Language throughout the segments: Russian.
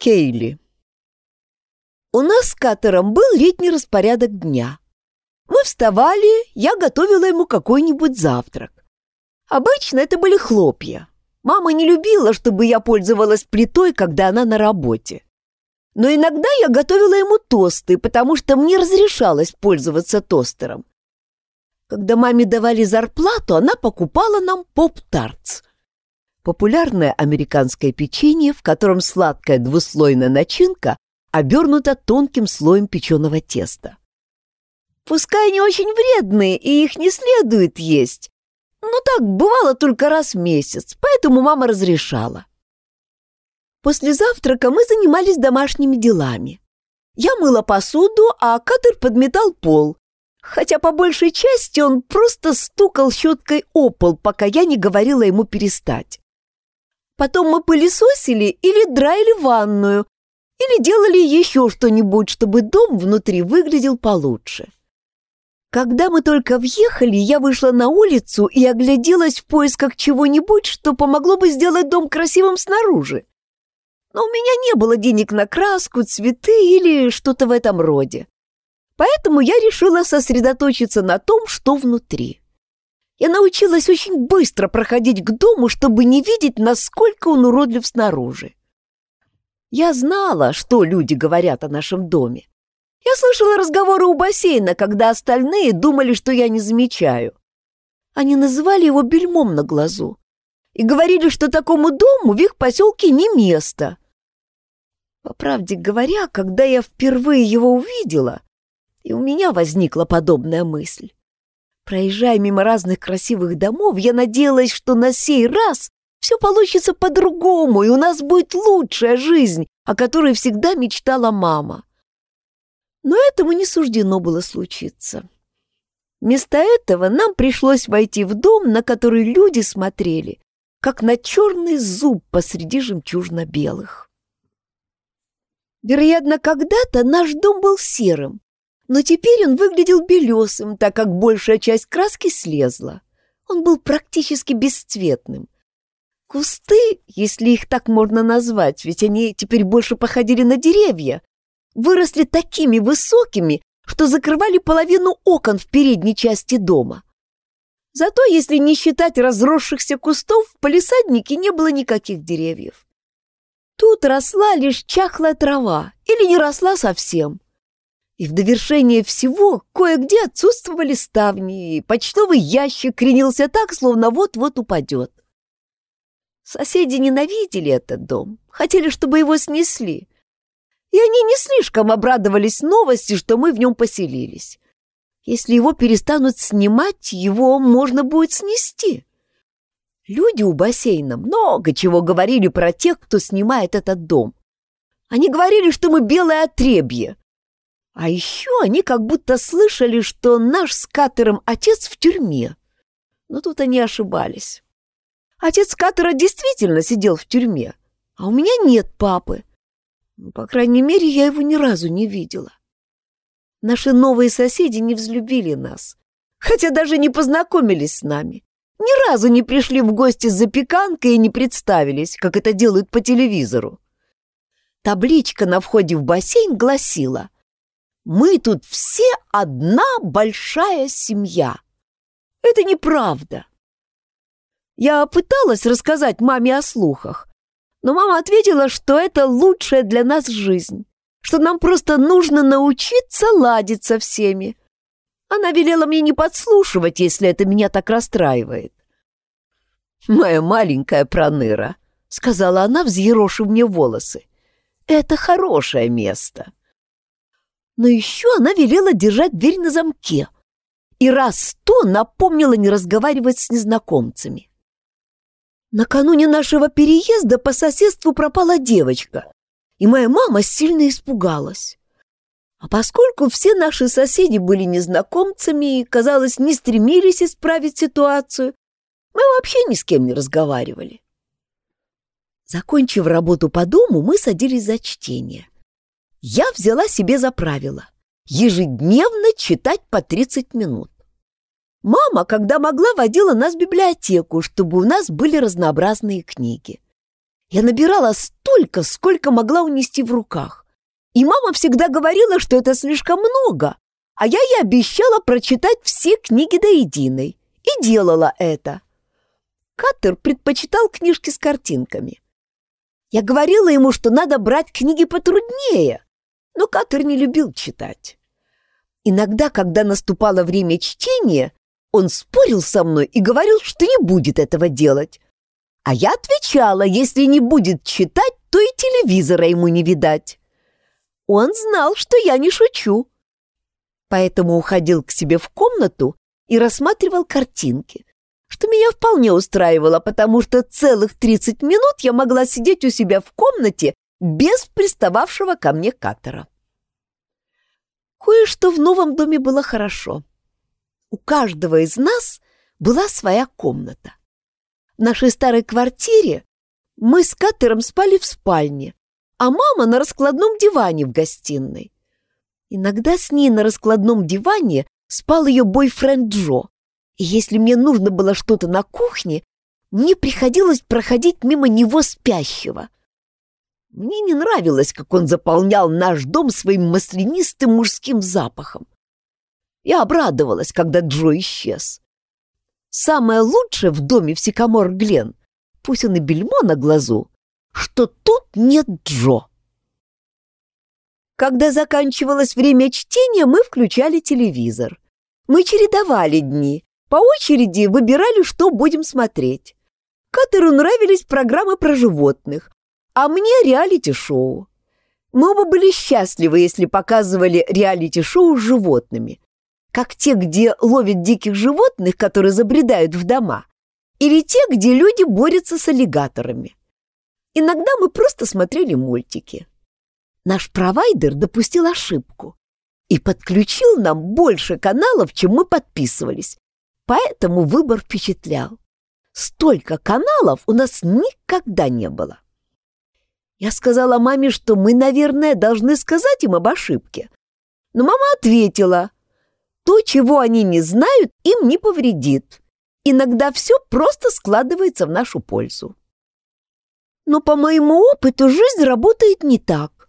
Кейли. У нас с Катером был летний распорядок дня. Мы вставали, я готовила ему какой-нибудь завтрак. Обычно это были хлопья. Мама не любила, чтобы я пользовалась плитой, когда она на работе. Но иногда я готовила ему тосты, потому что мне разрешалось пользоваться тостером. Когда маме давали зарплату, она покупала нам поп-тартс. Популярное американское печенье, в котором сладкая двуслойная начинка обернута тонким слоем печеного теста. Пускай они очень вредные, и их не следует есть. Но так бывало только раз в месяц, поэтому мама разрешала. После завтрака мы занимались домашними делами. Я мыла посуду, а Катер подметал пол, хотя по большей части он просто стукал щеткой о пол, пока я не говорила ему перестать. Потом мы пылесосили или драили ванную, или делали еще что-нибудь, чтобы дом внутри выглядел получше. Когда мы только въехали, я вышла на улицу и огляделась в поисках чего-нибудь, что помогло бы сделать дом красивым снаружи но у меня не было денег на краску, цветы или что-то в этом роде. Поэтому я решила сосредоточиться на том, что внутри. Я научилась очень быстро проходить к дому, чтобы не видеть, насколько он уродлив снаружи. Я знала, что люди говорят о нашем доме. Я слышала разговоры у бассейна, когда остальные думали, что я не замечаю. Они называли его бельмом на глазу и говорили, что такому дому в их поселке не место. По правде говоря, когда я впервые его увидела, и у меня возникла подобная мысль. Проезжая мимо разных красивых домов, я надеялась, что на сей раз все получится по-другому, и у нас будет лучшая жизнь, о которой всегда мечтала мама. Но этому не суждено было случиться. Вместо этого нам пришлось войти в дом, на который люди смотрели, как на черный зуб посреди жемчужно-белых. Вероятно, когда-то наш дом был серым, но теперь он выглядел белесым, так как большая часть краски слезла. Он был практически бесцветным. Кусты, если их так можно назвать, ведь они теперь больше походили на деревья, выросли такими высокими, что закрывали половину окон в передней части дома. Зато, если не считать разросшихся кустов, в палисаднике не было никаких деревьев. Тут росла лишь чахлая трава или не росла совсем. И в довершение всего кое-где отсутствовали ставни, и почтовый ящик кренился так, словно вот-вот упадет. Соседи ненавидели этот дом, хотели, чтобы его снесли. И они не слишком обрадовались новости, что мы в нем поселились. Если его перестанут снимать, его можно будет снести. Люди у бассейна много чего говорили про тех, кто снимает этот дом. Они говорили, что мы белое отребье. А еще они как будто слышали, что наш с Катером отец в тюрьме. Но тут они ошибались. Отец Катера действительно сидел в тюрьме, а у меня нет папы. По крайней мере, я его ни разу не видела. Наши новые соседи не взлюбили нас, хотя даже не познакомились с нами. Ни разу не пришли в гости с запеканкой и не представились, как это делают по телевизору. Табличка на входе в бассейн гласила «Мы тут все одна большая семья». Это неправда. Я пыталась рассказать маме о слухах, но мама ответила, что это лучшая для нас жизнь, что нам просто нужно научиться ладить со всеми, она велела мне не подслушивать, если это меня так расстраивает. «Моя маленькая проныра», — сказала она, взъерошив мне волосы, — «это хорошее место». Но еще она велела держать дверь на замке и раз сто напомнила не разговаривать с незнакомцами. Накануне нашего переезда по соседству пропала девочка, и моя мама сильно испугалась. А поскольку все наши соседи были незнакомцами и, казалось, не стремились исправить ситуацию, мы вообще ни с кем не разговаривали. Закончив работу по дому, мы садились за чтение. Я взяла себе за правило ежедневно читать по 30 минут. Мама, когда могла, водила нас в библиотеку, чтобы у нас были разнообразные книги. Я набирала столько, сколько могла унести в руках. И мама всегда говорила, что это слишком много, а я ей обещала прочитать все книги до единой. И делала это. Каттер предпочитал книжки с картинками. Я говорила ему, что надо брать книги потруднее, но Каттер не любил читать. Иногда, когда наступало время чтения, он спорил со мной и говорил, что не будет этого делать. А я отвечала, если не будет читать, то и телевизора ему не видать. Он знал, что я не шучу. Поэтому уходил к себе в комнату и рассматривал картинки, что меня вполне устраивало, потому что целых 30 минут я могла сидеть у себя в комнате без пристававшего ко мне катера. Кое-что в новом доме было хорошо. У каждого из нас была своя комната. В нашей старой квартире мы с Катером спали в спальне, а мама на раскладном диване в гостиной. Иногда с ней на раскладном диване спал ее бойфренд Джо, и если мне нужно было что-то на кухне, мне приходилось проходить мимо него спящего. Мне не нравилось, как он заполнял наш дом своим маслянистым мужским запахом. Я обрадовалась, когда Джо исчез. Самое лучшее в доме в Сикамор Глен, пусть он и бельмо на глазу, что тут нет Джо. Когда заканчивалось время чтения, мы включали телевизор. Мы чередовали дни, по очереди выбирали, что будем смотреть. Катеру нравились программы про животных, а мне реалити-шоу. Мы оба были счастливы, если показывали реалити-шоу с животными как те, где ловят диких животных, которые забредают в дома, или те, где люди борются с аллигаторами. Иногда мы просто смотрели мультики. Наш провайдер допустил ошибку и подключил нам больше каналов, чем мы подписывались, поэтому выбор впечатлял. Столько каналов у нас никогда не было. Я сказала маме, что мы, наверное, должны сказать им об ошибке. Но мама ответила, то, чего они не знают, им не повредит. Иногда все просто складывается в нашу пользу. Но по моему опыту жизнь работает не так.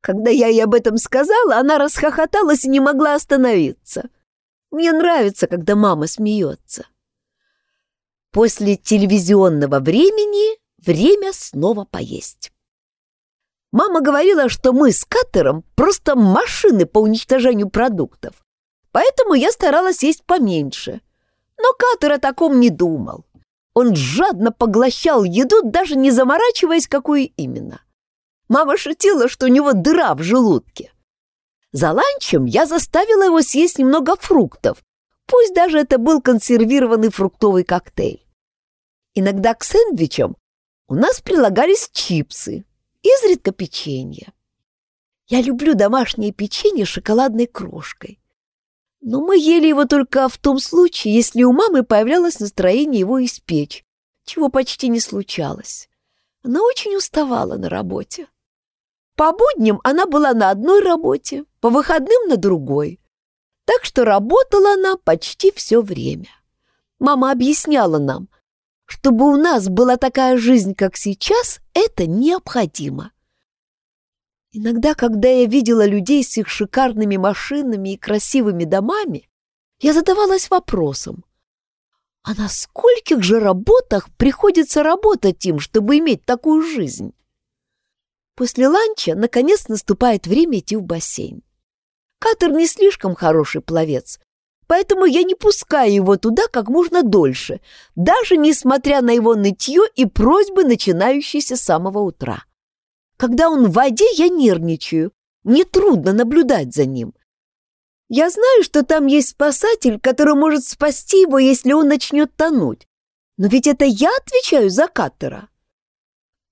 Когда я ей об этом сказала, она расхохоталась и не могла остановиться. Мне нравится, когда мама смеется. После телевизионного времени время снова поесть. Мама говорила, что мы с Катером просто машины по уничтожению продуктов поэтому я старалась есть поменьше. Но Катер о таком не думал. Он жадно поглощал еду, даже не заморачиваясь, какую именно. Мама шутила, что у него дыра в желудке. За ланчем я заставила его съесть немного фруктов, пусть даже это был консервированный фруктовый коктейль. Иногда к сэндвичам у нас прилагались чипсы, изредка печенье. Я люблю домашнее печенье с шоколадной крошкой. Но мы ели его только в том случае, если у мамы появлялось настроение его испечь, чего почти не случалось. Она очень уставала на работе. По будням она была на одной работе, по выходным на другой. Так что работала она почти все время. Мама объясняла нам, чтобы у нас была такая жизнь, как сейчас, это необходимо. Иногда, когда я видела людей с их шикарными машинами и красивыми домами, я задавалась вопросом, а на скольких же работах приходится работать им, чтобы иметь такую жизнь? После ланча, наконец, наступает время идти в бассейн. Катер не слишком хороший пловец, поэтому я не пускаю его туда как можно дольше, даже несмотря на его нытье и просьбы, начинающиеся с самого утра. Когда он в воде, я нервничаю. Мне трудно наблюдать за ним. Я знаю, что там есть спасатель, который может спасти его, если он начнет тонуть. Но ведь это я отвечаю за Каттера.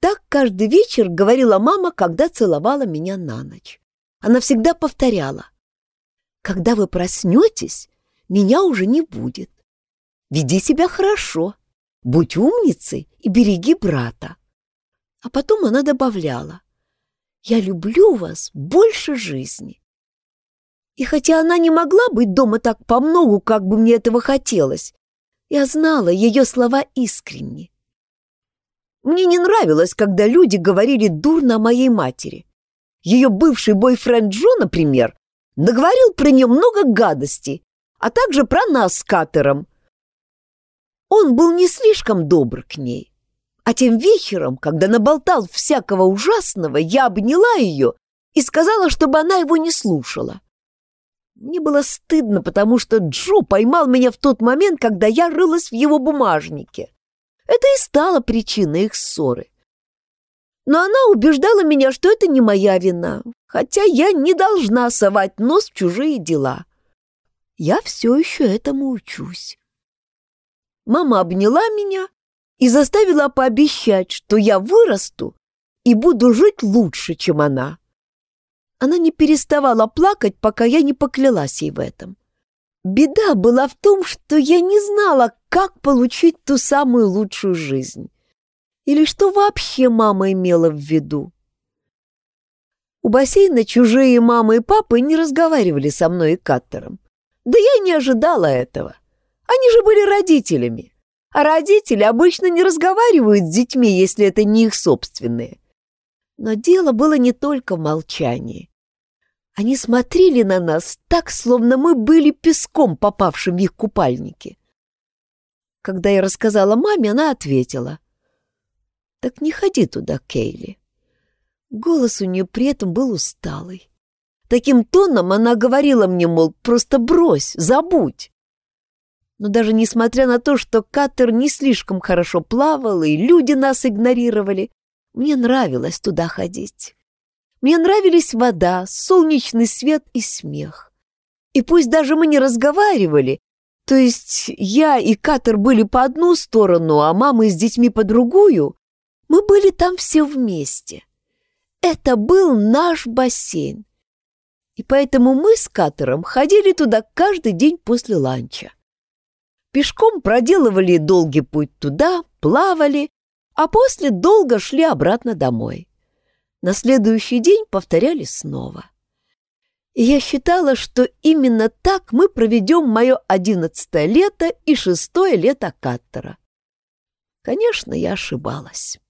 Так каждый вечер говорила мама, когда целовала меня на ночь. Она всегда повторяла. Когда вы проснетесь, меня уже не будет. Веди себя хорошо, будь умницей и береги брата. А потом она добавляла, «Я люблю вас больше жизни». И хотя она не могла быть дома так по многу, как бы мне этого хотелось, я знала, ее слова искренни. Мне не нравилось, когда люди говорили дурно о моей матери. Ее бывший бойфренд Джо, например, наговорил про нее много гадостей, а также про нас с Катером. Он был не слишком добр к ней. А тем вечером, когда наболтал всякого ужасного, я обняла ее и сказала, чтобы она его не слушала. Мне было стыдно, потому что Джо поймал меня в тот момент, когда я рылась в его бумажнике. Это и стало причиной их ссоры. Но она убеждала меня, что это не моя вина, хотя я не должна совать нос в чужие дела. Я все еще этому учусь. Мама обняла меня и заставила пообещать, что я вырасту и буду жить лучше, чем она. Она не переставала плакать, пока я не поклялась ей в этом. Беда была в том, что я не знала, как получить ту самую лучшую жизнь. Или что вообще мама имела в виду. У бассейна чужие мамы и папы не разговаривали со мной и Каттером. Да я не ожидала этого. Они же были родителями. А родители обычно не разговаривают с детьми, если это не их собственные. Но дело было не только в молчании. Они смотрели на нас так, словно мы были песком, попавшим в их купальники. Когда я рассказала маме, она ответила. «Так не ходи туда, Кейли». Голос у нее при этом был усталый. Таким тоном она говорила мне, мол, просто брось, забудь. Но даже несмотря на то, что катер не слишком хорошо плавал и люди нас игнорировали, мне нравилось туда ходить. Мне нравились вода, солнечный свет и смех. И пусть даже мы не разговаривали, то есть я и Катер были по одну сторону, а мама с детьми по другую, мы были там все вместе. Это был наш бассейн. И поэтому мы с Катером ходили туда каждый день после ланча. Пешком проделывали долгий путь туда, плавали, а после долго шли обратно домой. На следующий день повторяли снова. И я считала, что именно так мы проведем мое одиннадцатое лето и шестое лето Каттера. Конечно, я ошибалась.